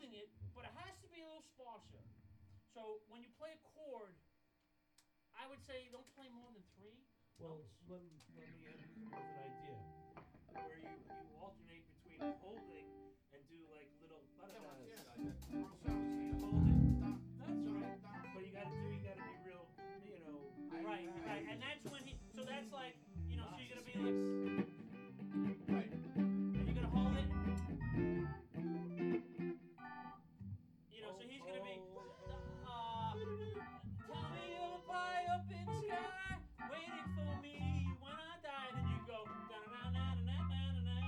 building it, but it has to be a little sparser. So when you play a chord, I would say don't play more than three. Well, let, let me end with an idea where you, you alternate between holding.